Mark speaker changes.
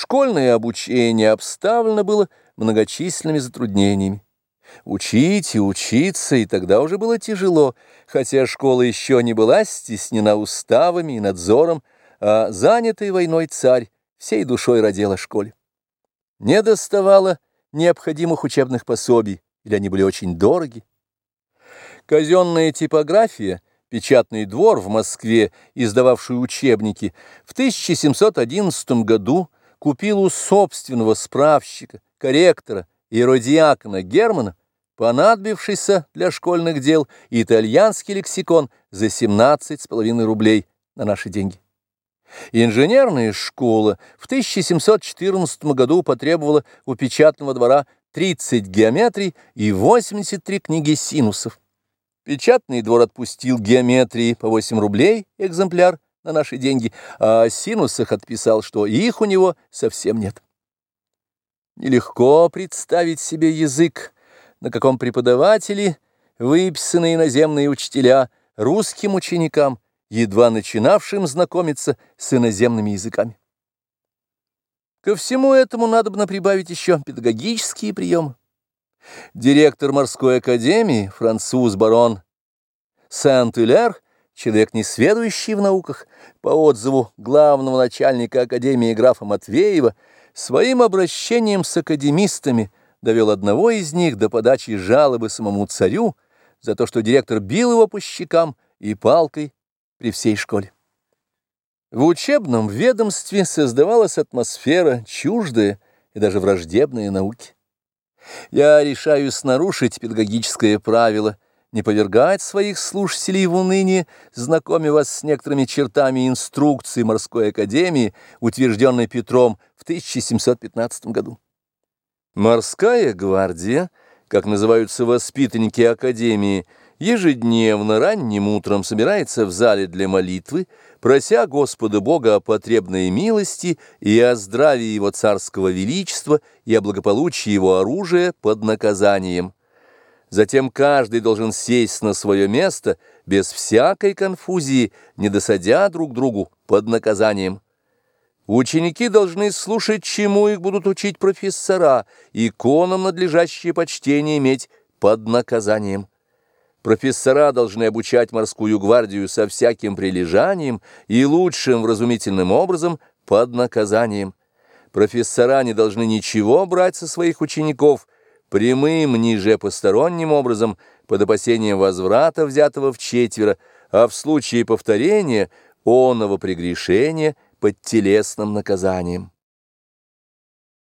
Speaker 1: Школьное обучение обставлено было многочисленными затруднениями. Учить и учиться, и тогда уже было тяжело, хотя школа еще не была стеснена уставами и надзором, а занятый войной царь всей душой родил о школе. Не доставало необходимых учебных пособий, или они были очень дороги. Казенная типография, печатный двор в Москве, издававший учебники, в 1711 году купил у собственного справщика, корректора и эродиакона Германа понадобившийся для школьных дел итальянский лексикон за 17,5 рублей на наши деньги. Инженерная школа в 1714 году потребовала у печатного двора 30 геометрий и 83 книги синусов. Печатный двор отпустил геометрии по 8 рублей экземпляр на наши деньги, а о синусах отписал, что их у него совсем нет. Нелегко представить себе язык, на каком преподаватели, выписанные иноземные учителя, русским ученикам, едва начинавшим знакомиться с иноземными языками. Ко всему этому надо бы прибавить еще педагогические приемы. Директор морской академии, француз барон Сент-Илер, человек несведущий в науках, по отзыву главного начальника академии графа Матвеева, своим обращением с академистами довел одного из них до подачи жалобы самому царю за то, что директор бил его по щекам и палкой при всей школе. В учебном ведомстве создавалась атмосфера чуждая и даже враждебная науке. Я решаюсь нарушить педагогическое правило, не повергать своих слушателей в уныние, знакомя вас с некоторыми чертами инструкции морской академии, утвержденной Петром в 1715 году. Морская гвардия, как называются воспитанники академии, ежедневно ранним утром собирается в зале для молитвы, прося Господа Бога о потребной милости и о здравии Его царского величества и о благополучии Его оружия под наказанием. Затем каждый должен сесть на свое место без всякой конфузии, не досадя друг другу под наказанием. Ученики должны слушать, чему их будут учить профессора, иконам надлежащее почтение иметь под наказанием. Профессора должны обучать морскую гвардию со всяким прилежанием и лучшим вразумительным образом под наказанием. Профессора не должны ничего брать со своих учеников, прямым, ниже посторонним образом, под опасением возврата, взятого в четверо, а в случае повторения, оного прегрешения – под телесным наказанием.